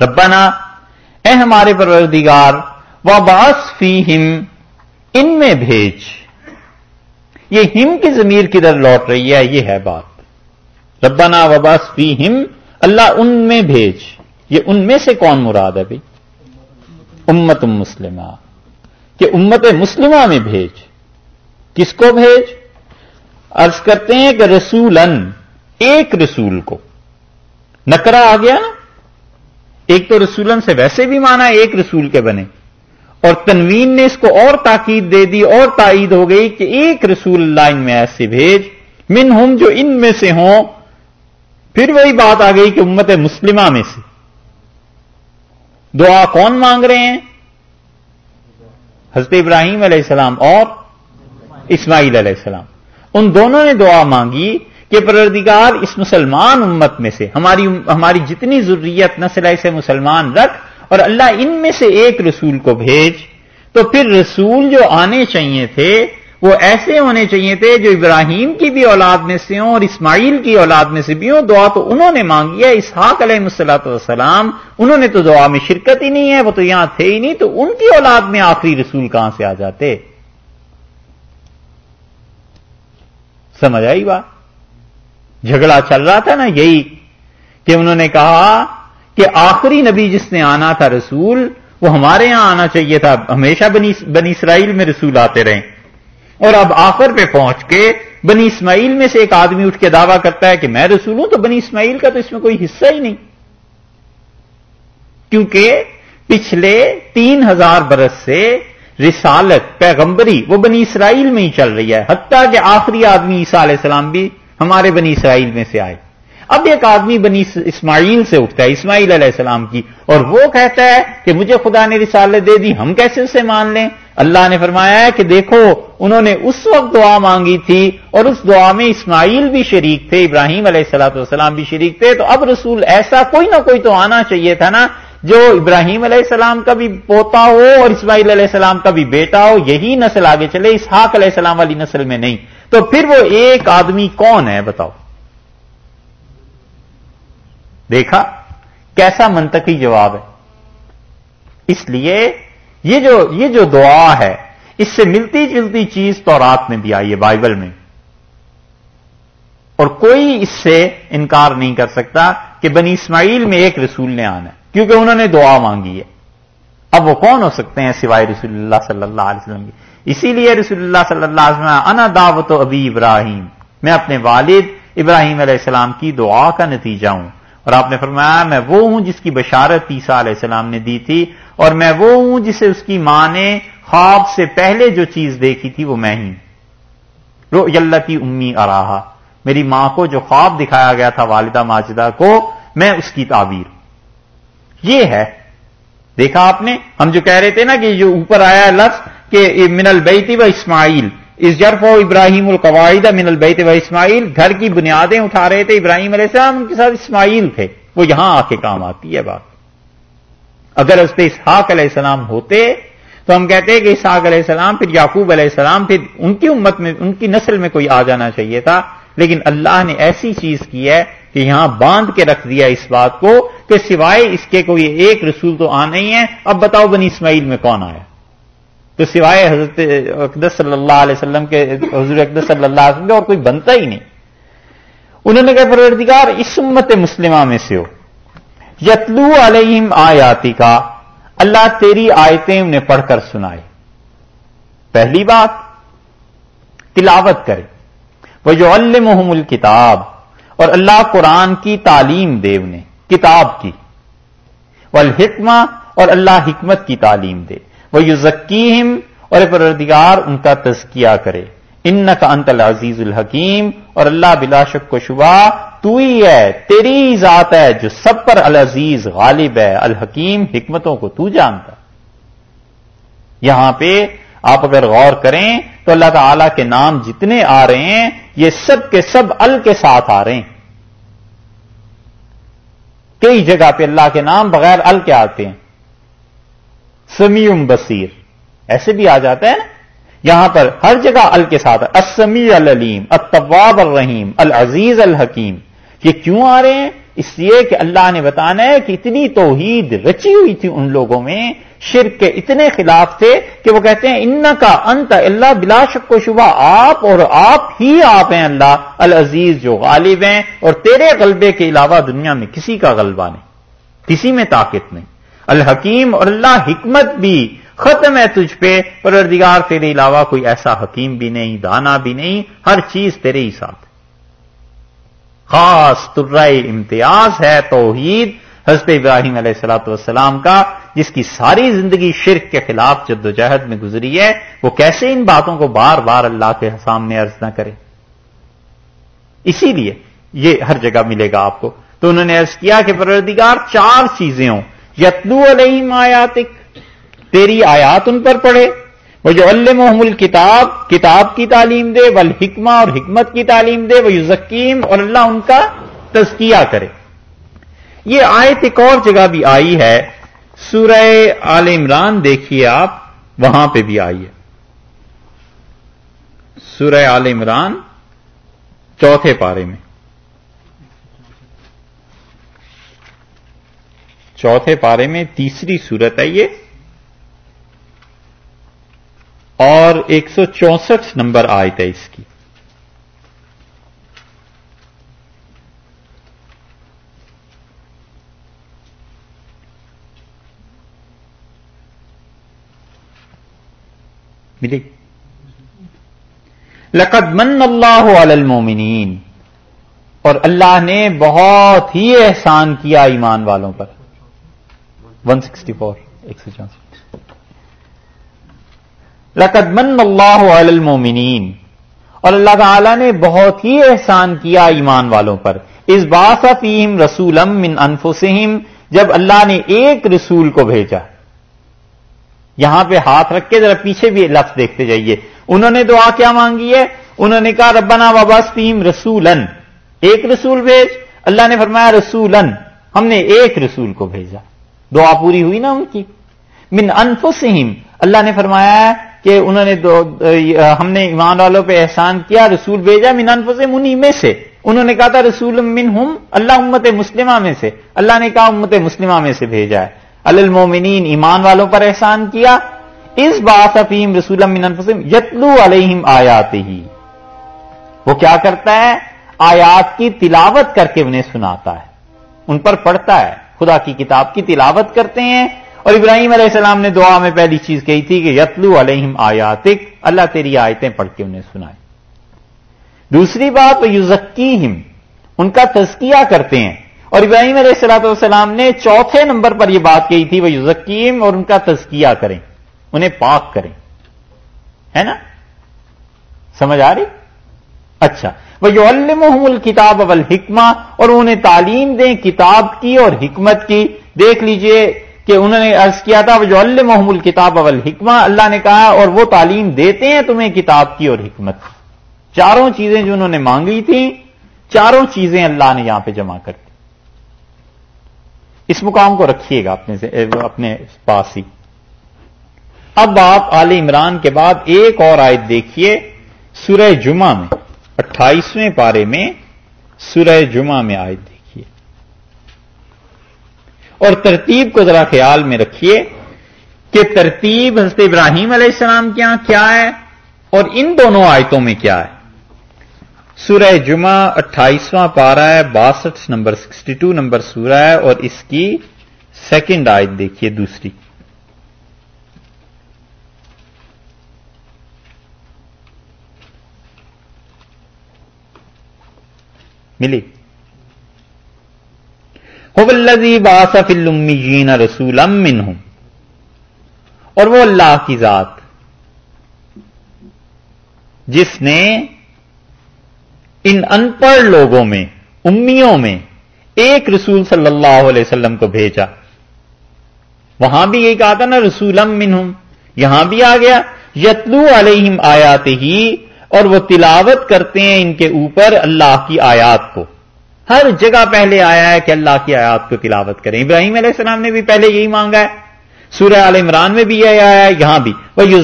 ربنا، اے ہمارے پروردگار و باس فی ہم ان میں بھیج۔ یہ ہم کی ضمیر کدھر لوٹ رہی ہے؟ یہ ہے بات۔ ربنا وباس فی ہم اللہ ان میں بھیج۔ یہ ان میں سے کون مراد ہے بھائی امت مسلمہ۔ کہ امت مسلمہ میں بھیج۔ کس کو بھیج؟ ارض کرتے ہیں کہ رسولن ایک رسول کو۔ نکرا آ گیا نا؟ ایک تو رسولن سے ویسے بھی مانا ایک رسول کے بنے۔ اور تنوین نے اس کو اور تاکید دے دی، اور تائید ہو گئی کہ ایک رسول اللہ ان میں ایسے بھیج۔ من ہم جو ان میں سے ہوں، پھر وہی بات آ گئی کہ امت مسلمہ میں سے۔ دعا کون مانگ رہے ہیں؟ حضرت ابراہیم علیہ السلام اور اسماعیل علیہ السلام۔ ان دونوں نے دعا مانگی کہ پروردگار اس مسلمان امت میں سے، ہماری ہماری جتنی ضروریت نسل سے مسلمان رکھ اور اللہ ان میں سے ایک رسول کو بھیج، تو پھر رسول جو آنے چاہیے تھے، وہ ایسے ہونے چاہیے تھے جو ابراہیم کی بھی اولاد میں سے ہوں اور اسماعیل کی اولاد میں سے بھی ہوں، دعا تو انہوں نے مانگی ہے، اسحاق علیہ مسلاۃ والسلام، انہوں نے تو دعا میں شرکت ہی نہیں ہے، وہ تو یہاں تھے ہی نہیں، تو ان کی اولاد میں آخری رسول کہاں سے آ جاتے؟ سمجھ آئی بات؟ جھگڑا چل رہا تھا نا یہی کہ انہوں نے کہا کہ آخری نبی جس نے آنا تھا رسول، وہ ہمارے یہاں آنا چاہیے تھا۔ ہمیشہ بنی اسرائیل میں رسول آتے رہے۔ اور اب آخر پہ پہنچ کے بنی اسماعیل میں سے ایک آدمی اٹھ کے دعویٰ کرتا ہے کہ میں رسول ہوں تو بنی اسماعیل کا تو اس میں کوئی حصہ ہی نہیں۔ کیونکہ پچھلے تین ہزار برس سے رسالت، پیغمبری وہ بنی اسرائیل میں ہی چل رہی ہے۔ حتیٰ کہ آخری آدمی عیسیٰ علیہ السلام بھی ہمارے بنی اسرائیل میں سے آئے۔ اب ایک آدمی بنی اسماعیل سے اٹھتا ہے، اسماعیل علیہ السلام کی، اور وہ کہتا ہے کہ مجھے خدا نے رسالت دے دی، ہم کیسے اسے مان لیں؟ اللہ نے فرمایا ہے کہ دیکھو، انہوں نے اس وقت دعا مانگی تھی، اور اس دعا میں اسماعیل بھی شریک تھے، ابراہیم علیہ السلاۃ والسلام بھی شریک تھے۔ تو اب رسول ایسا کوئی نہ کوئی تو آنا چاہیے تھا نا، جو ابراہیم علیہ السلام کا بھی پوتا ہو اور اسماعیل علیہ السلام کا بھی بیٹا ہو، یہی نسل آگے چلے، اسحاق علیہ السلام والی نسل میں نہیں۔ تو پھر وہ ایک آدمی کون ہے بتاؤ؟ دیکھا؟ کیسا منطقی جواب ہے؟ اس لیے یہ جو یہ جو دعا ہے، اس سے ملتی جلتی چیز تو رات میں بھی آئی ہے، بائبل میں۔ اور کوئی اس سے انکار نہیں کر سکتا کہ بنی اسماعیل میں ایک رسول نے آنا ہے، کیونکہ انہوں نے دعا مانگی ہے۔ اب وہ کون ہو سکتے ہیں سوائے رسول اللہ صلی اللہ علیہ وسلم کی؟ اسی لیے رسول اللہ صلی اللہ علیہ وسلم انا دعوت و ابی ابراہیم، میں اپنے والد ابراہیم علیہ السلام کی دعا کا نتیجہ ہوں۔ اور آپ نے فرمایا، میں وہ ہوں جس کی بشارت عیسیٰ علیہ السلام نے دی تھی، اور میں وہ ہوں جسے اس کی ماں نے خواب سے پہلے جو چیز دیکھی تھی وہ میں ہی۔ رو یلتی امی اراہا، میری ماں کو جو خواب دکھایا گیا تھا والدہ ماجدہ کو، میں اس کی تعبیر۔ یہ ہے۔ دیکھا آپ نے؟ ہم جو کہہ رہے تھے نا کہ جو اوپر آیا لفظ کہ من البیتی و اسماعیل۔ اس جرف و ابراہیم القواعدہ من البیت و اسماعیل۔ گھر کی بنیادیں اٹھا رہے تھے ابراہیم علیہ السلام، ان کے ساتھ اسماعیل تھے۔ وہ یہاں آ کے کام آتی ہے بات۔ اگر اس پہ اسحاق علیہ السلام ہوتے، تو ہم کہتے ہیں کہ اسحاق علیہ السلام، پھر یعقوب علیہ السلام، پھر ان کی امت میں، ان کی نسل میں کوئی آ جانا چاہیے تھا۔ لیکن اللہ نے ایسی چیز کی ہے کہ یہاں باندھ کے رکھ دیا اس بات کو کہ سوائے اس کے کوئی ایک رسول تو آنا ہی ہے۔ اب بتاؤ بنی اسماعیل میں کون آیا؟ تو سوائے حضرت اقدس صلی اللہ علیہ وسلم کے حضور اقدس صلی اللہ علیہ وسلم کے اور کوئی بنتا ہی نہیں۔ انہوں نے کہا، پروردگار، اس امت مسلمہ میں سے ہو۔ یتلو علیہم آیاتی کا اللہ تیری آیتیں انہیں پڑھ کر سنائے۔ پہلی بات، تلاوت کرے۔ وہ جو المحم الکتاب اور اللہ قرآن کی تعلیم دے انہیں، کتاب کی۔ والحکمہ، اور اللہ حکمت کی تعلیم دے۔ وہ یو ذکیم اور پروردگار ان کا تزکیہ کرے۔ ان کا انت العزیز الحکیم اور اللہ بلا شک و شبہ تو ہی ہے، تیری ذات ہے جو سب پر العزیز، غالب ہے، الحکیم، حکمتوں کو تو جانتا۔ یہاں پہ آپ اگر غور کریں تو اللہ تعالی کے نام جتنے آ رہے ہیں، یہ سب کے سب ال کے ساتھ آ رہے ہیں۔ کئی جگہ پہ اللہ کے نام بغیر ال کے آتے ہیں۔ سمیوم بصیر۔ ایسے بھی آ جاتا ہے نا۔ یہاں پر ہر جگہ ال کے ساتھ السمی العلیم الطواب الرحیم، العزیز الحکیم۔ یہ کیوں آ رہے ہیں؟ اس لیے کہ اللہ نے بتانا ہے کہ اتنی توحید رچی ہوئی تھی ان لوگوں میں، شرک کے اتنے خلاف تھے کہ وہ کہتے ہیں ان کا انت اللہ بلا شک و شبہ۔ آپ اور آپ ہی آپ ہیں اللہ۔ العزیز جو غالب ہیں۔ اور تیرے غلبے کے علاوہ دنیا میں کسی کا غلبہ نہیں۔ کسی میں طاقت نہیں۔ الحکیم اور اللہ حکمت بھی ختم ہے تجھ پہ، پروردگار تیرے علاوہ کوئی ایسا حکیم بھی نہیں، دانا بھی نہیں، ہر چیز تیرے ہی ساتھ۔ خاص ترائے امتیاز ہے توحید، حضرت ابراہیم علیہ السلاۃ والسلام کا، جس کی ساری زندگی شرک کے خلاف جد و جہد میں گزری ہے۔ وہ کیسے ان باتوں کو بار بار اللہ کے سامنے عرض نہ کرے؟ اسی لیے یہ ہر جگہ ملے گا آپ کو۔ تو انہوں نے عرض کیا کہ پروردگار چار چیزیں ہوں۔ یتلو علیہم آیاتک، تیری آیات ان پر پڑھے۔ وہ جو المحم کتاب کتاب کی تعلیم دے ول حکمہ اور حکمت کی تعلیم دے وہ یوزکیم اور اللہ ان کا تزکیہ کرے۔ یہ آیت ایک اور جگہ بھی آئی ہے۔ سورہ آل عمران دیکھیے آپ، وہاں پہ بھی آئی ہے۔ سورہ آل عمران چوتھے پارے میں۔ چوتھے پارے میں تیسری صورت ہے یہ۔ اور ایک سو چونسٹھ نمبر آئے تھے اس کی۔ لقد من اللہ علی المومنین۔ اور اللہ نے بہت ہی احسان کیا ایمان والوں پر۔ ون سکسٹی فور ایک سو چونسٹھ لقد من اللہ علی المومنین. اور اللہ تعالی نے بہت ہی احسان کیا ایمان والوں پر. اس باس فیم رسولم من انفسہم، جب اللہ نے ایک رسول کو بھیجا. یہاں پہ ہاتھ رکھ کے ذرا پیچھے بھی لفظ دیکھتے جائیے. انہوں نے دعا کیا مانگی ہے؟ انہوں نے کہا، ربنا واباس فیم رسولن ایک رسول بھیج. اللہ نے فرمایا رسولن ہم نے ایک رسول کو بھیجا. دعا پوری ہوئی نا ان کی۔ من انفسہم، اللہ نے فرمایا کہ انہوں نے دو، ہم نے ایمان والوں پہ احسان کیا، رسول بھیجا من انفسہم انہی میں سے۔ انہوں نے کہا تھا رسول من ہم اللہ امت مسلمہ میں سے۔ اللہ نے کہا امت مسلمہ میں سے بھیجا ہے۔ المومنین، ایمان والوں پر احسان کیا۔ اس بات افیم رسول من انفسہم یتلو علیہم آیات ہی وہ کیا کرتا ہے؟ آیات کی تلاوت کر کے انہیں سناتا ہے۔ ان پر پڑھتا ہے۔ خدا کی کتاب کی تلاوت کرتے ہیں اور ابراہیم علیہ السلام نے دعا میں پہلی چیز کہی تھی کہ یتلو علیہم آیاتک، اللہ تیری آیتیں پڑھ کے انہیں سنائے۔ دوسری بات، وہ ان کا تزکیہ کرتے ہیں۔ اور ابراہیم علیہ السلاۃ والسلام نے چوتھے نمبر پر یہ بات کہی تھی، وہ یوزکیم اور ان کا تزکیہ کریں، انہیں پاک کریں۔ ہے نا؟ سمجھ آ رہی؟ اچھا۔ وہ جو الکتاب کتاب اول حکمہ اور انہیں تعلیم دیں کتاب کی اور حکمت کی۔ دیکھ لیجیے کہ انہوں نے عرض کیا تھا وہ جو الکتاب کتاب اول اللہ نے کہا، اور وہ تعلیم دیتے ہیں تمہیں کتاب کی اور حکمت۔ کی چاروں چیزیں جو انہوں نے مانگی تھیں، چاروں چیزیں اللہ نے یہاں پہ جمع کر دی۔ اس مقام کو رکھیے گا اپنے اپنے پاس ہی۔ اب آپ آل عمران کے بعد ایک اور آیت دیکھیے، سورہ جمعہ میں۔ اٹھائیسویں پارے میں سورہ جمعہ میں آئے دیکھیے۔ اور ترتیب کو ذرا خیال میں رکھیے کہ ترتیب حضرت ابراہیم علیہ السلام کے یہاں کیا ہے اور ان دونوں آیتوں میں کیا ہے۔ سورہ جمعہ اٹھائیسواں پارا ہے، باسٹھ نمبر، سکسٹی ٹو نمبر سورہ ہے اور اس کی سیکنڈ آیت دیکھیے دوسری۔ ملی۔ باسف المیین رسول امن ہوں اور وہ اللہ کی ذات۔ جس نے ان ان پڑھ لوگوں میں، امیوں میں ایک رسول صلی اللہ علیہ وسلم کو بھیجا۔ وہاں بھی یہ کہا تھا نا رسول امن ہوں یہاں بھی آ گیا۔ یتلو علیہم آیات ہی اور وہ تلاوت کرتے ہیں ان کے اوپر اللہ کی آیات کو۔ ہر جگہ پہلے آیا ہے کہ اللہ کی آیات کو تلاوت کریں۔ ابراہیم علیہ السلام نے بھی پہلے یہی مانگا ہے۔ سورہ عال عمران میں بھی یہ آیا ہے یہاں بھی۔ وہ یو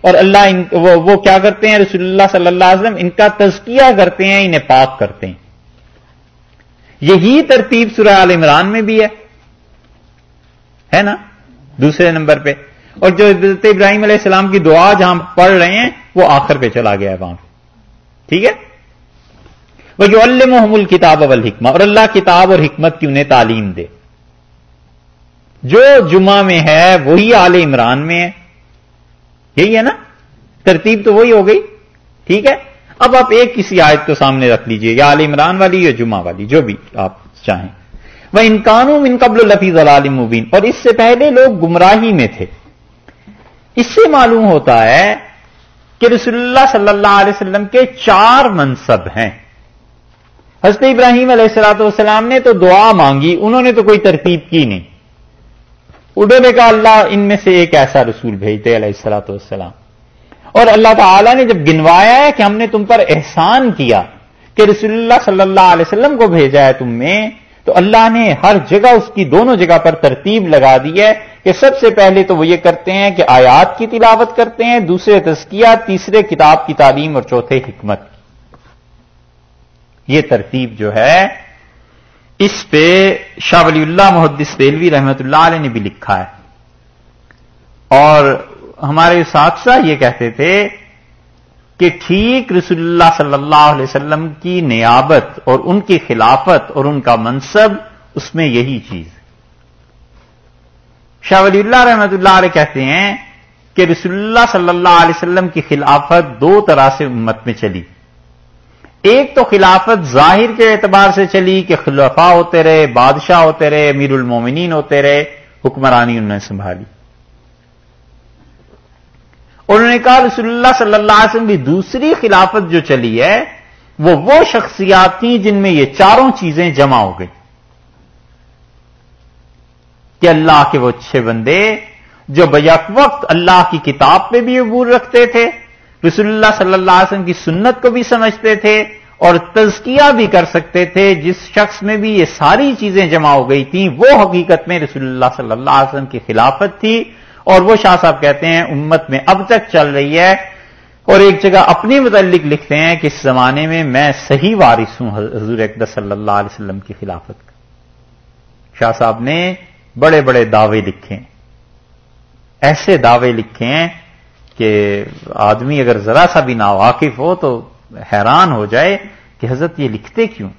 اور اللہ ان وہ, وہ کیا کرتے ہیں؟ رسول اللہ صلی اللہ علیہ وسلم ان کا تزکیہ کرتے ہیں انہیں پاک کرتے ہیں۔ یہی ترتیب سورہ عال عمران میں بھی ہے۔ ہے نا؟ دوسرے نمبر پہ۔ اور جو حضرت ابراہیم علیہ السلام کی دعا جہاں پڑھ رہے ہیں وہ آخر پہ چلا گیا ہے وہاں ٹھیک ہے؟ وہ جو اللہ محمول کتاب اور اللہ کتاب اور حکمت کی انہیں تعلیم دے۔ جو جمعہ میں ہے، وہی آل عمران میں ہے۔ یہی ہے نا؟ ترتیب تو وہی ہو گئی۔ ٹھیک ہے؟ اب آپ ایک کسی آیت کو سامنے رکھ لیجیے، یا عال عمران والی، یا جمعہ والی، جو بھی آپ چاہیں۔ وہ ان قانون ان قبل لفیظ العالم مبین اور اس سے پہلے لوگ گمراہی میں تھے۔ اس سے معلوم ہوتا ہے کہ رسول اللہ صلی اللہ علیہ وسلم کے چار منصب ہیں۔ حضرت ابراہیم علیہ السلاۃ والسلام نے تو دعا مانگی، انہوں نے تو کوئی ترتیب کی نہیں۔ انہوں نے کہا، اللہ ان میں سے ایک ایسا رسول بھیجتے علیہ السلاۃ والسلام۔ اور اللہ تعالی نے جب گنوایا ہے کہ ہم نے تم پر احسان کیا کہ رسول اللہ صلی اللہ علیہ وسلم کو بھیجا ہے تم میں، تو اللہ نے ہر جگہ اس کی دونوں جگہ پر ترتیب لگا دی ہے کہ سب سے پہلے تو وہ یہ کرتے ہیں کہ آیات کی تلاوت کرتے ہیں، دوسرے تزکیہ تیسرے کتاب کی تعلیم اور چوتھے حکمت. یہ ترتیب جو ہے، اس پہ شاہ ولی اللہ محدث دلوی رحمت اللہ علیہ نے بھی لکھا ہے۔ اور ہمارے اساتذہ یہ کہتے تھے کہ ٹھیک رسول اللہ صلی اللہ علیہ وسلم کی نیابت اور ان کی خلافت اور ان کا منصب، اس میں یہی چیز شاہ ولی اللہ رحمت اللہ علیہ کہتے ہیں کہ رسول اللہ صلی اللہ علیہ وسلم کی خلافت دو طرح سے امت میں چلی۔ ایک تو خلافت ظاہر کے اعتبار سے چلی کہ خلفاء ہوتے رہے، بادشاہ ہوتے رہے امیر المومنین ہوتے رہے، حکمرانی انہوں نے سنبھالی۔ انہوں نے کہا رسول اللہ صلی اللہ علیہ وسلم کی دوسری خلافت جو چلی ہے، وہ وہ شخصیات تھیں جن میں یہ چاروں چیزیں جمع ہو گئی کہ اللہ کے وہ اچھے بندے جو بیک وقت اللہ کی کتاب پہ بھی عبور رکھتے تھے، رسول اللہ صلی اللہ علیہ وسلم کی سنت کو بھی سمجھتے تھے اور تزکیہ بھی کر سکتے تھے، جس شخص میں بھی یہ ساری چیزیں جمع ہو گئی تھیں، وہ حقیقت میں رسول اللہ صلی اللہ علیہ وسلم کی خلافت تھی اور وہ شاہ صاحب کہتے ہیں امت میں اب تک چل رہی ہے اور ایک جگہ اپنے متعلق لکھتے ہیں کہ اس زمانے میں میں صحیح وارث ہوں، حضور اقدر صلی اللہ علیہ وسلم کی خلافت کا۔ شاہ صاحب نے بڑے بڑے دعوے لکھے ایسے دعوے لکھے ہیں کہ آدمی اگر ذرا سا بھی نا واقف ہو تو حیران ہو جائے کہ حضرت یہ لکھتے کیوں؟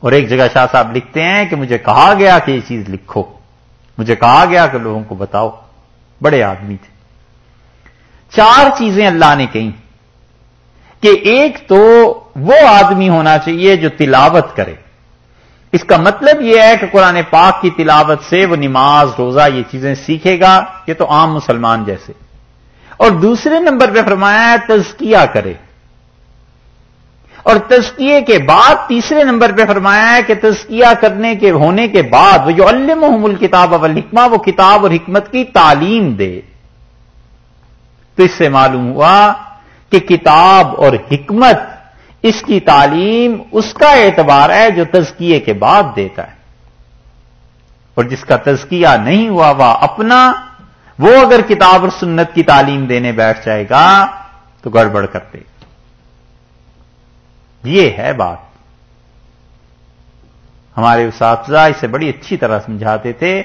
اور ایک جگہ شاہ صاحب لکھتے ہیں کہ مجھے کہا گیا کہ یہ چیز لکھو۔ مجھے کہا گیا کہ لوگوں کو بتاؤ۔ بڑے آدمی تھے۔ چار چیزیں اللہ نے کہیں کہ ایک تو وہ آدمی ہونا چاہیے جو تلاوت کرے۔ اس کا مطلب یہ ہے کہ قرآن پاک کی تلاوت سے وہ نماز، روزہ، یہ چیزیں سیکھے گا، یہ تو عام مسلمان جیسے۔ اور دوسرے نمبر پہ فرمایا ہے، تزکیہ کرے۔ اور تزکیے کے بعد تیسرے نمبر پہ فرمایا ہے کہ تزکیہ کرنے کے، ہونے کے بعد وہ جو المحم الکتاب اول حکمہ وہ کتاب اور حکمت کی تعلیم دے۔ تو اس سے معلوم ہوا کہ کتاب اور حکمت اس کی تعلیم اس کا اعتبار ہے جو تزکیے کے بعد دیتا ہے۔ اور جس کا تزکیہ نہیں ہوا، وہ اپنا، وہ اگر کتاب اور سنت کی تعلیم دینے بیٹھ جائے گا تو گڑبڑ کرتے۔ یہ ہے بات۔ ہمارے اساتذہ اسے بڑی اچھی طرح سمجھاتے تھے۔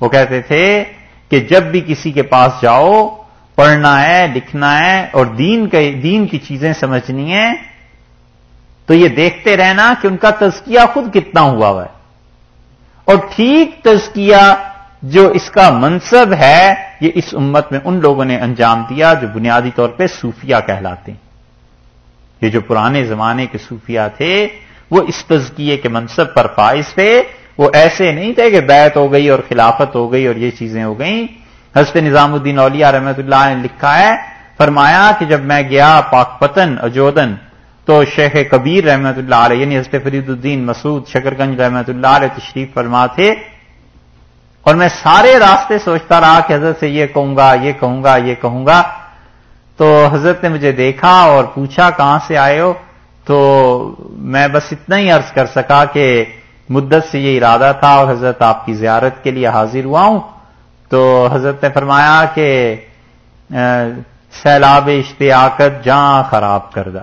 وہ کہتے تھے کہ جب بھی کسی کے پاس جاؤ، پڑھنا ہے، لکھنا ہے اور دین دین کی چیزیں سمجھنی ہے تو یہ دیکھتے رہنا کہ ان کا تزکیہ خود کتنا ہوا ہوا ہے۔ اور ٹھیک تزکیہ جو اس کا منصب ہے، یہ اس امت میں ان لوگوں نے انجام دیا جو بنیادی طور پہ صوفیہ کہلاتے ہیں۔ یہ جو پرانے زمانے کے صوفیہ تھے، وہ اس تزکیے کے منصب پر فائز تھے۔ وہ ایسے نہیں تھے کہ بیت ہو گئی اور خلافت ہو گئی اور یہ چیزیں ہو گئیں۔ حضرت نظام الدین اولیاء رحمت اللہ نے لکھا ہے، فرمایا کہ جب میں گیا پاک پتن، اجودن تو شیخ کبیر رحمت اللہ علیہ یعنی حضرت فرید الدین مسعود شکر گنج رحمت اللہ علیہ تشریف فرما تھے اور میں سارے راستے سوچتا رہا کہ حضرت سے یہ کہوں گا، یہ کہوں گا، یہ کہوں گا۔ تو حضرت نے مجھے دیکھا اور پوچھا، کہاں سے آئے ہو؟ تو میں بس اتنا ہی عرض کر سکا کہ مدت سے یہ ارادہ تھا اور حضرت آپ کی زیارت کے لیے حاضر ہوا ہوں۔ تو حضرت نے فرمایا کہ، سیلاب اشتیاقت جہاں خراب کردہ۔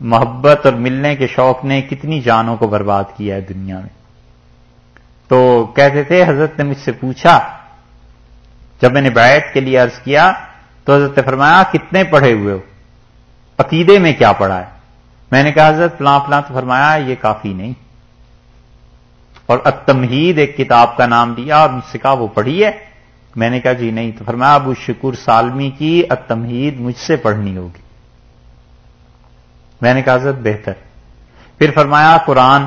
محبت اور ملنے کے شوق نے کتنی جانوں کو برباد کیا ہے دنیا میں۔ تو کہتے تھے، حضرت نے مجھ سے پوچھا، جب میں نے بیعت کے لیے عرض کیا، تو حضرت نے فرمایا کتنے پڑھے ہوئے ہو؟ عقیدے میں کیا پڑھا ہے؟ میں نے کہا، حضرت، فلاں فلاں تو فرمایا، یہ کافی نہیں۔ اور التمہید ایک کتاب کا نام دیا، اور مجھ سے کہا، وہ پڑھی ہے۔ میں نے کہا جی نہیں۔ تو فرمایا، ابو شکر سالمی کی التمہید مجھ سے پڑھنی ہوگی۔ میں نے کہا، حضرت بہتر۔ پھر فرمایا، قرآن۔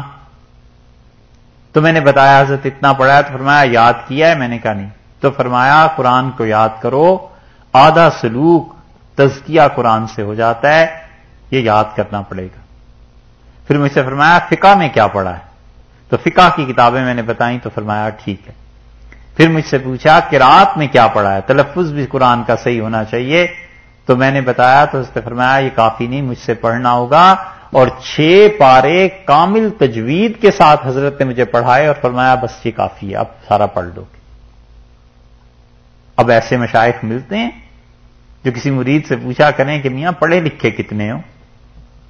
تو میں نے بتایا، حضرت اتنا پڑھا تو فرمایا، یاد کیا ہے؟ میں نے کہا، نہیں۔ تو فرمایا، قرآن کو یاد کرو، آدھا سلوک تزکیہ قرآن سے ہو جاتا ہے، یہ یاد کرنا پڑے گا۔ پھر مجھ سے فرمایا، فقہ میں کیا پڑھا ہے؟ تو فقہ کی کتابیں میں نے بتائیں، تو فرمایا، ٹھیک ہے۔ پھر مجھ سے پوچھا کہ رات میں کیا پڑھا ہے؟ تلفظ بھی قرآن کا صحیح ہونا چاہیے۔ تو میں نے بتایا تو اس نے فرمایا، یہ کافی نہیں، مجھ سے پڑھنا ہوگا۔ اور چھ پارے کامل تجوید کے ساتھ حضرت نے مجھے پڑھائے اور فرمایا، بس یہ کافی ہے، اب سارا پڑھ لو۔ گے اب ایسے مشائق ملتے ہیں جو کسی مرید سے پوچھا کریں کہ میاں، پڑھے لکھے کتنے ہو؟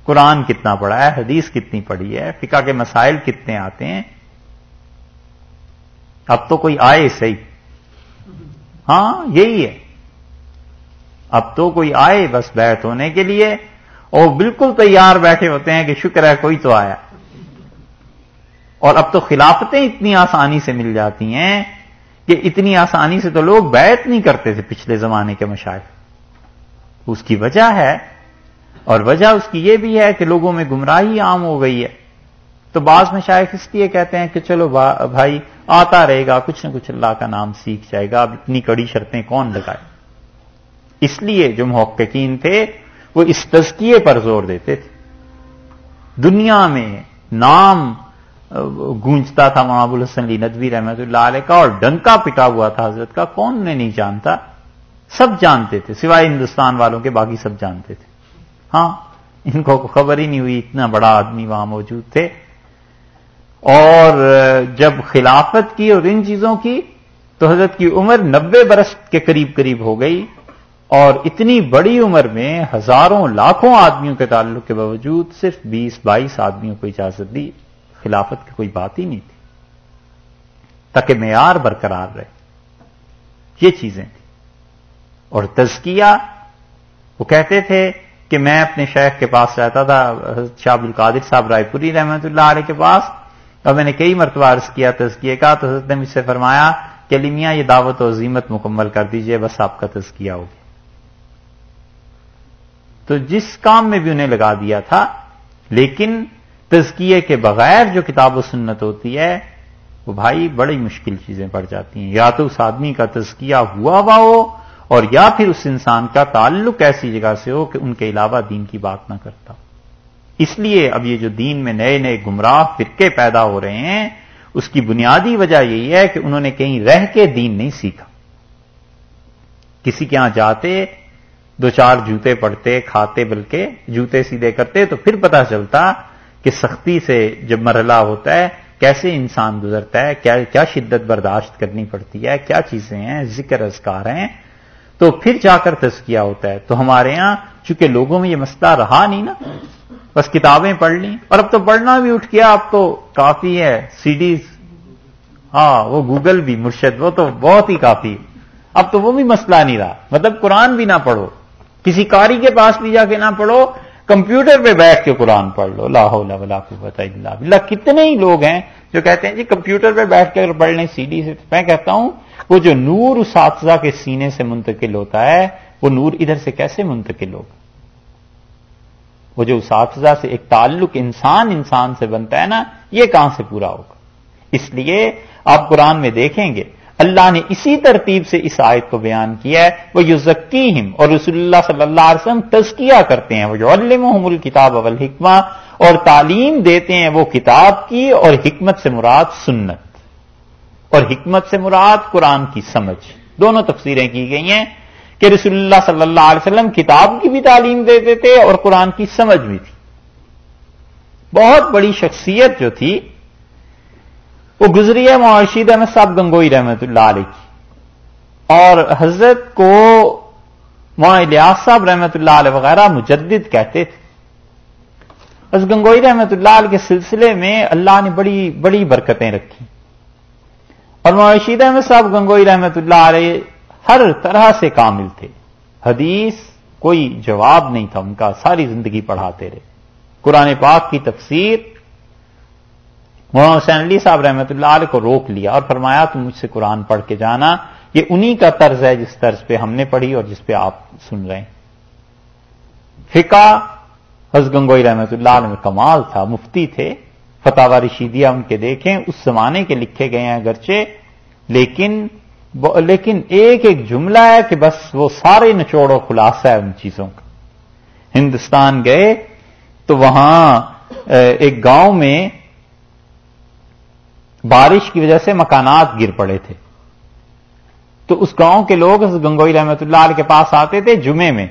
قرآن کتنا پڑھا ہے؟ حدیث کتنی پڑھی ہے؟ فقہ کے مسائل کتنے آتے ہیں؟ اب تو کوئی آئے صحیح۔ ہاں یہی ہے۔ اب تو کوئی آئے بس بیٹھ ہونے کے لیے۔ اور بالکل تیار بیٹھے ہوتے ہیں کہ شکر ہے کوئی تو آیا۔ اور اب تو خلافتیں اتنی آسانی سے مل جاتی ہیں کہ اتنی آسانی سے تو لوگ بیت نہیں کرتے تھے پچھلے زمانے کے مشاہد۔ اس کی وجہ ہے، اور وجہ اس کی یہ بھی ہے کہ لوگوں میں گمراہی عام ہو گئی ہے۔ تو بعض میں اس لیے کہتے ہیں کہ چلو بھائی آتا رہے گا، کچھ نہ کچھ اللہ کا نام سیکھ جائے گا، اب اتنی کڑی شرطیں کون لگائے؟ اس لیے جو محققین تھے، وہ اس تزکیے پر زور دیتے تھے۔ دنیا میں نام گونجتا تھا محب الحسن علی ندوی رحمت اللہ علیہ کا اور ڈنکا پٹا ہوا تھا حضرت کا، کون نے نہیں جانتا؟ سب جانتے تھے، سوائے ہندوستان والوں کے، باقی سب جانتے تھے۔ ہاں ان کو خبر ہی نہیں ہوئی، اتنا بڑا آدمی وہاں موجود تھے۔ اور جب خلافت کی اور ان چیزوں کی، تو حضرت کی عمر نبے برس کے قریب قریب ہو گئی۔ اور اتنی بڑی عمر میں ہزاروں لاکھوں آدمیوں کے تعلق کے باوجود صرف بیس بائیس آدمیوں کو اجازت دی، خلافت کی کوئی بات ہی نہیں تھی۔ تاکہ معیار برقرار رہے۔ یہ چیزیں تھیں۔ اور تزکیہ، وہ کہتے تھے کہ میں اپنے شیخ کے پاس رہتا تھا شاہ القادر صاحب رائے پوری رحمت اللہ علیہ کے پاس، اور میں نے کئی مرتبہ عرض کیا تزکیے کا، تو حضرت نے مجھ سے فرمایا کہ لیمیاں یہ دعوت و عظیمت مکمل کر دیجیے، بس آپ کا تزکیہ ہو گیا۔ تو جس کام میں بھی انہیں لگا دیا تھا، لیکن تزکیے کے بغیر جو کتاب و سنت ہوتی ہے، وہ بھائی بڑی مشکل چیزیں پڑ جاتی ہیں۔ یا تو اس آدمی کا تزکیہ ہوا ہوا ہو، اور یا پھر اس انسان کا تعلق ایسی جگہ سے ہو کہ ان کے علاوہ دین کی بات نہ کرتا اس لیے اب یہ جو دین میں نئے نئے گمراہ فرقے پیدا ہو رہے ہیں، اس کی بنیادی وجہ یہی ہے کہ انہوں نے کہیں رہ کے دین نہیں سیکھا۔ کسی کے ہاں جاتے دو چار جوتے پڑتے کھاتے، بلکہ جوتے سیدھے کرتے، تو پھر پتا چلتا کہ سختی سے جب مرحلہ ہوتا ہے، کیسے انسان گزرتا ہے، کیا کیا شدت برداشت کرنی پڑتی ہے، کیا چیزیں ہیں، ذکر ازکار ہیں۔ تو پھر جا کر تزکیہ ہوتا ہے۔ تو ہمارے ہاں چونکہ لوگوں میں یہ مسئلہ رہا نہیں نا، بس کتابیں پڑھ لی اور اب تو پڑھنا بھی اٹھ گیا، اب تو کافی ہے۔ سی ڈیز ہاں وہ گوگل بھی، مرشد، وہ تو بہت ہی کافی۔ اب تو وہ بھی مسئلہ نہیں رہا۔ مطلب قرآن بھی نہ پڑھو۔ کسی کاری کے پاس بھی جا کے نہ پڑھو، کمپیوٹر پہ بیٹھ کے قرآن پڑھ لو لاہ اللہ قوت الا اللہ کتنے ہی لوگ ہیں جو کہتے ہیں جی کمپیوٹر پہ بیٹھ کے پڑھ لیں سی ڈی سے۔ میں کہتا ہوں، وہ جو نور اساتذہ کے سینے سے منتقل ہوتا ہے، وہ نور ادھر سے کیسے منتقل ہوگا؟ وہ جو اساتذہ سے ایک تعلق انسان انسان سے بنتا ہے نا، یہ کہاں سے پورا ہوگا؟ اس لیے آپ قرآن میں دیکھیں گے اللہ نے اسی ترتیب سے اس آیت کو بیان کیا ہے۔ وہ یو ذکیم اور رسول اللہ صلی اللہ علیہ وسلم تزکیہ کرتے ہیں۔ وہ جو علم الکتاب اول حکمہ اور تعلیم دیتے ہیں وہ کتاب کی اور حکمت سے مراد سنت اور حکمت سے مراد قرآن کی سمجھ۔ دونوں تفسیریں کی گئی ہیں کہ رسول اللہ صلی اللہ علیہ وسلم کتاب کی بھی تعلیم دیتے تھے اور قرآن کی سمجھ بھی تھی۔ بہت بڑی شخصیت جو تھی وہ گزری ہے معاشید احمد صاحب گنگوئی رحمت اللہ علیہ کی۔ اور حضرت کو الیاس صاحب رحمت اللہ علیہ وغیرہ مجدد کہتے تھے۔ اس گنگوئی رحمت اللہ علیہ کے سلسلے میں اللہ نے بڑی بڑی برکتیں رکھی۔ اور رشید احمد صاحب گنگوئی رحمت اللہ علیہ ہر طرح سے کامل تھے۔ حدیث کوئی جواب نہیں تھا ان کا، ساری زندگی پڑھاتے رہے۔ قرآن پاک کی تفسیر مولانا حسین علی صاحب رحمۃ اللہ علیہ کو روک لیا اور فرمایا تم مجھ سے قرآن پڑھ کے جانا۔ یہ انہی کا طرز ہے جس طرز پہ ہم نے پڑھی اور جس پہ آپ سن رہے ہیں۔ فقہ حز گنگوئی رحمۃ اللہ علیہ میں کمال تھا، مفتی تھے۔ فتح رشیدیہ ان کے دیکھیں، اس زمانے کے لکھے گئے ہیں اگرچہ، لیکن لیکن ایک ایک جملہ ہے کہ بس وہ سارے نچوڑ و خلاصہ ہے ان چیزوں کا۔ ہندوستان گئے تو وہاں ایک گاؤں میں بارش کی وجہ سے مکانات گر پڑے تھے۔ تو اس گاؤں کے لوگ گنگوئی رحمت اللہ علیہ کے پاس آتے تھے جمعے میں۔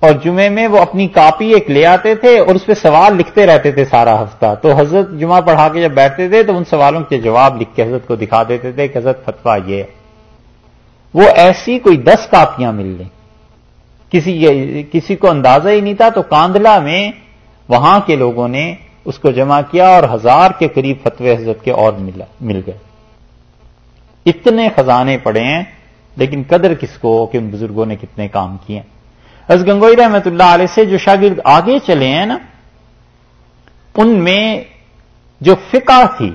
اور جمعے میں وہ اپنی کاپی ایک لے آتے تھے اور اس پہ سوال لکھتے رہتے تھے سارا ہفتہ۔ تو حضرت جمعہ پڑھا کے جب بیٹھتے تھے تو ان سوالوں کے جواب لکھ کے حضرت کو دکھا دیتے تھے کہ حضرت فتوا یہ ہے۔ وہ ایسی کوئی دس کاپیاں مل لیں۔ کسی کسی کو اندازہ ہی نہیں تھا تو کاندلا میں وہاں کے لوگوں نے اس کو جمع کیا اور ہزار کے قریب فتوے حضرت کے اور مل گئے۔ اتنے خزانے پڑے ہیں، لیکن قدر کس کو کہ ان بزرگوں نے کتنے کام کیے حضرت گنگوئی رحمت اللہ علیہ سے جو شاگرد آگے چلے ہیں نا، ان میں جو فقہ تھی،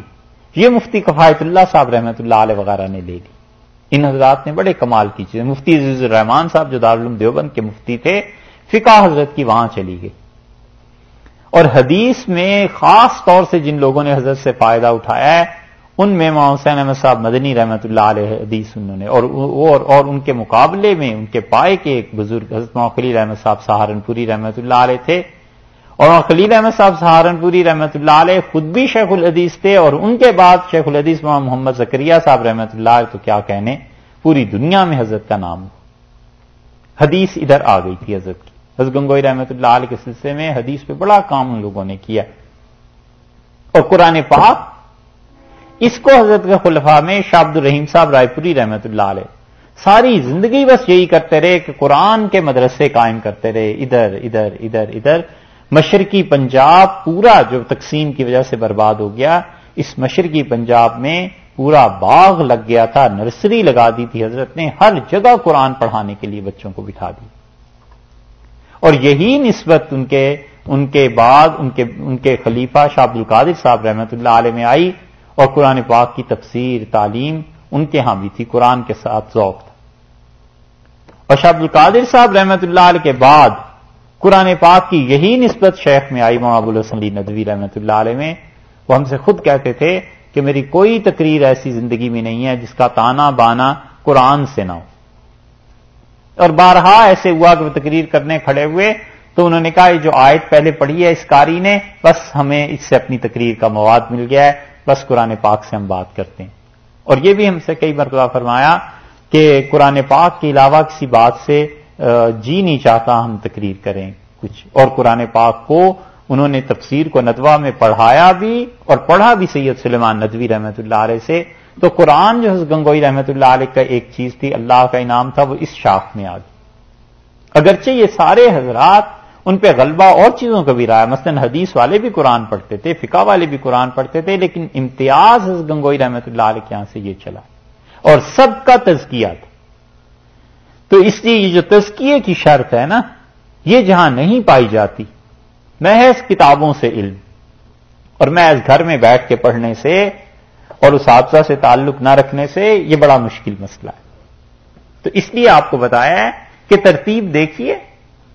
یہ مفتی کفایت اللہ صاحب رحمت اللہ علیہ وغیرہ نے لے لی۔ ان حضرات نے بڑے کمال کی چیزیں۔ مفتی عزیز الرحمان صاحب جو دارالعلوم دیوبند کے مفتی تھے، فقہ حضرت کی وہاں چلی گئی۔ اور حدیث میں خاص طور سے جن لوگوں نے حضرت سے فائدہ اٹھایا ہے ان میں ماں حسین احمد صاحب مدنی رحمت اللہ علیہ حدیث انہوں نے اور اور, اور ان کے مقابلے میں ان کے پائے کے ایک بزرگ حضرت خلیل احمد صاحب سہارنپوری رحمت اللہ علیہ تھے۔ اور خلیل احمد صاحب سہارنپوری رحمت اللہ علیہ خود بھی شیخ الحدیث تھے اور ان کے بعد شیخ الحدیث ماں محمد زکریہ صاحب رحمت اللہ علیہ تو کیا کہنے؟ پوری دنیا میں حضرت کا نام۔ حدیث ادھر آ گئی تھی حضرت کی۔ حضرت گنگوئی رحمت اللہ علیہ کے سلسلے میں حدیث پہ بڑا کام ان لوگوں نے کیا اور قرآن پاک اس کو حضرت کے خلفاء میں شاہ عبد الرحیم صاحب رائے پوری رحمت اللہ علیہ ساری زندگی بس یہی کرتے رہے کہ قرآن کے مدرسے قائم کرتے رہے ادھر ادھر ادھر ادھر مشرقی پنجاب پورا جو تقسیم کی وجہ سے برباد ہو گیا اس مشرقی پنجاب میں پورا باغ لگ گیا تھا نرسری لگا دی تھی حضرت نے ہر جگہ قرآن پڑھانے کے لیے بچوں کو بٹھا دی اور یہی نسبت ان کے ان کے بعد ان کے ان کے خلیفہ شاہ عبد القادر صاحب رحمۃ اللہ علیہ میں آئی اور قرآن پاک کی تفسیر، تعلیم ان کے ہاں بھی تھی، قرآن کے ساتھ ذوق تھا۔ اور شاہ عبد القادر صاحب رحمۃ اللہ علیہ کے بعد قرآن پاک کی یہی نسبت شیخ میں آئی محب الحسن ندوی رحمۃ اللہ علیہ میں، وہ ہم سے خود کہتے تھے کہ میری کوئی تقریر ایسی زندگی میں نہیں ہے جس کا تانا بانا قرآن سے نہ ہو۔ اور بارہا ایسے ہوا کہ وہ تقریر کرنے کھڑے ہوئے تو انہوں نے کہا، یہ جو آیت پہلے پڑھی ہے اس کاری نے، بس ہمیں اس سے اپنی تقریر کا مواد مل گیا ہے، بس قرآن پاک سے ہم بات کرتے ہیں۔ اور یہ بھی ہم سے کئی مرتبہ فرمایا کہ قرآن پاک کے علاوہ کسی بات سے جی نہیں چاہتا ہم تقریر کریں کچھ۔ اور قرآن پاک کو انہوں نے تفسیر کو ندوہ میں پڑھایا بھی اور پڑھا بھی سید سلیمان ندوی رحمت اللہ علیہ سے تو قرآن جو گنگوئی رحمت اللہ علیہ کا ایک چیز تھی، اللہ کا انعام تھا، وہ اس شاخ میں آ گئی۔ اگرچہ یہ سارے حضرات ان پہ غلبہ اور چیزوں کا بھی رہا مثلا حدیث والے بھی قرآن پڑھتے تھے، فقہ والے بھی قرآن پڑھتے تھے، لیکن امتیاز گنگوئی رحمت اللہ علیہ کے یہاں سے یہ چلا۔ اور سب کا تزکیہ تھا۔ تو اس لیے یہ جو تزکیے کی شرط ہے نا، یہ جہاں نہیں پائی جاتی، محض کتابوں سے علم۔ اور محض گھر میں بیٹھ کے پڑھنے سے اور اس حادثہ سے تعلق نہ رکھنے سے یہ بڑا مشکل مسئلہ ہے۔ تو اس لیے آپ کو بتایا ہے کہ ترتیب دیکھیے،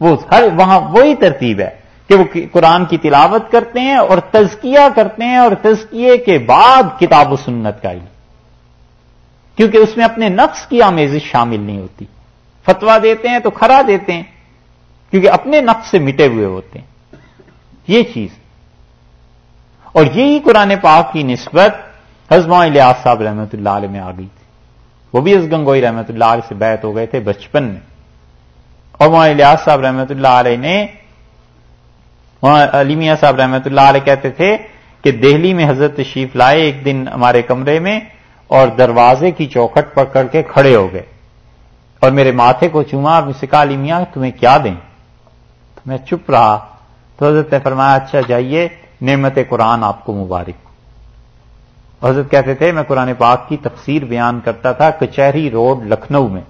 وہ ہر وہاں وہی ترتیب ہے کہ وہ قرآن کی تلاوت کرتے ہیں اور تزکیہ کرتے ہیں اور تزکیے کے بعد کتاب و سنت کا علم۔ کیونکہ اس میں اپنے نفس کی آمیزش شامل نہیں ہوتی۔ فتوا دیتے ہیں تو کھرا دیتے ہیں، کیونکہ اپنے نفس سے مٹے ہوئے ہوتے ہیں۔ یہ چیز۔ اور یہی قرآن پاک کی نسبت حزم الیاس صاحب رحمۃ اللہ علیہ میں آ گئی تھی۔ وہ بھی از گنگوئی رحمۃ اللہ علیہ سے بیت ہو گئے تھے بچپن میں۔ اور وہاں الیاس صاحب رحمۃ اللہ علیہ نے وہاں علیمیہ صاحب رحمۃ اللہ علیہ کہتے تھے کہ دہلی میں حضرت تشریف لائے ایک دن ہمارے کمرے میں اور دروازے کی چوکھٹ پکڑ کے کھڑے ہو گئے۔ اور میرے ماتھے کو چوما اور مجھ سے کہا علیمیہ تمہیں کیا دیں؟ تو میں چپ رہا تو حضرت نے فرمایا اچھا جائیے، نعمت قرآن آپ کو مبارک حضرت کہتے تھے میں قرآن پاک کی تفسیر بیان کرتا تھا کچہری روڈ لکھنؤ میں۔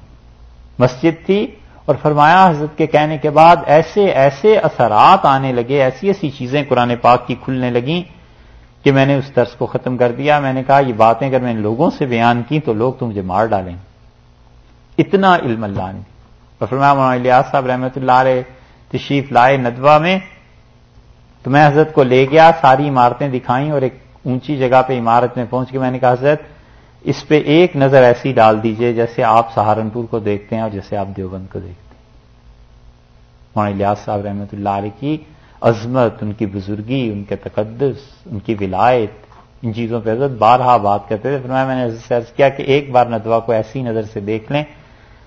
مسجد تھی اور فرمایا حضرت کے کہنے کے بعد ایسے ایسے اثرات آنے لگے، ایسی ایسی چیزیں قرآن پاک کی کھلنے لگیں کہ میں نے اس درس کو ختم کر دیا۔ میں نے کہا، یہ باتیں اگر میں نے لوگوں سے بیان کی تو لوگ تو مجھے مار ڈالیں۔ اتنا علم اللہ نے۔ اور فرمایا، مولانا الیاس صاحب رحمۃ اللہ علیہ تشریف لائے ندوہ میں۔ تو میں حضرت کو لے گیا، ساری عمارتیں دکھائیں اور ایک اونچی جگہ پہ عمارت میں پہنچ کے میں نے کہا حضرت اس پہ ایک نظر ایسی ڈال دیجیے جیسے آپ سہارنپور کو دیکھتے ہیں اور جیسے آپ دیوبند کو دیکھتے ہیں۔ مولانا الیاس صاحب رحمۃ اللہ علیہ کی عظمت، ان کی بزرگی، ان کے تقدس، ان کی ولایت، ان چیزوں پہ حضرت بارہا بات کرتے تھے۔ پھر میں نے حضرت عرض کیا کہ ایک بار ندوا کو ایسی نظر سے دیکھ لیں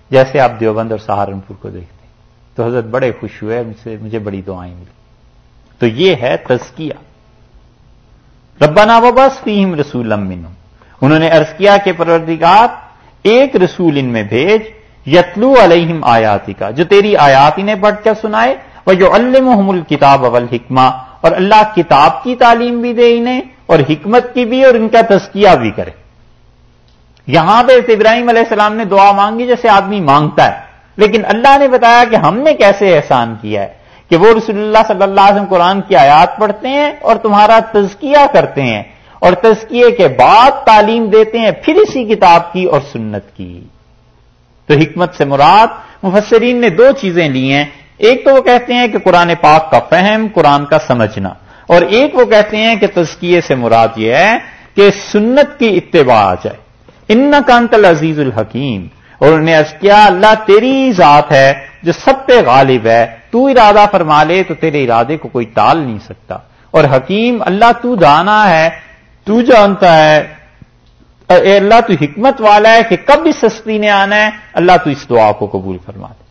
جیسے آپ دیوبند اور سہارنپور کو دیکھتے ہیں۔ تو حضرت بڑے خوش ہوئے مجھے بڑی دعائیں ملی۔ تو یہ ہے تزکیہ۔ ربنا وبس فیم رسول انہوں نے عرض کیا کہ پروردگار، ایک رسول ان میں بھیج، یتلو علیہم آیاتی کا جو تیری آیات انہیں پڑھ کر سنائے وہ جو المحم الکتاب اول حکمہ اور اللہ کتاب کی تعلیم بھی دے انہیں، اور حکمت کی بھی، اور ان کا تزکیہ بھی کرے۔ یہاں پہ ابراہیم علیہ السلام نے دعا مانگی، جیسے آدمی مانگتا ہے۔ لیکن اللہ نے بتایا کہ ہم نے کیسے احسان کیا ہے۔ کہ وہ رسول اللہ صلی اللہ علیہ وسلم قرآن کی آیات پڑھتے ہیں اور تمہارا تزکیہ کرتے ہیں اور تزکیے کے بعد تعلیم دیتے ہیں، پھر اسی کتاب کی اور سنت کی۔ تو حکمت سے مراد مفسرین نے دو چیزیں لی ہیں۔ ایک تو وہ کہتے ہیں کہ قرآن پاک کا فہم، قرآن کا سمجھنا۔ اور ایک وہ کہتے ہیں کہ تزکیے سے مراد یہ ہے کہ سنت کی اتباع آ جائے۔ ان کانت العزیز الحکیم۔ اور انہوں نے کیا، اللہ تیری ذات ہے جو سب پہ غالب ہے، تو ارادہ فرما لے تو تیرے ارادے کو کوئی ٹال نہیں سکتا۔ اور حکیم، اللہ تو دانا ہے، تو جانتا ہے۔ اے اللہ، تو حکمت والا ہے کہ کب اس سستی نے آنا ہے۔ اللہ تو اس دعا کو قبول فرما دے۔